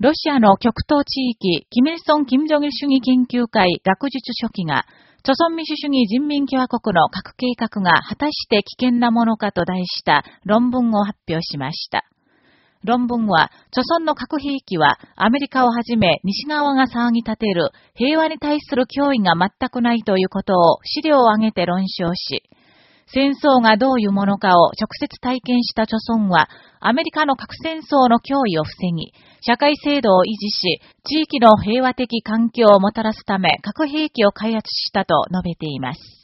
ロシアの極東地域、キミルソン・キム・ジョギル主義研究会学術書記が、朝鮮民主主義人民共和国の核計画が果たして危険なものかと題した論文を発表しました。論文は、朝鮮の核兵器はアメリカをはじめ西側が騒ぎ立てる平和に対する脅威が全くないということを資料を挙げて論証し、戦争がどういうものかを直接体験した著村は、アメリカの核戦争の脅威を防ぎ、社会制度を維持し、地域の平和的環境をもたらすため核兵器を開発したと述べています。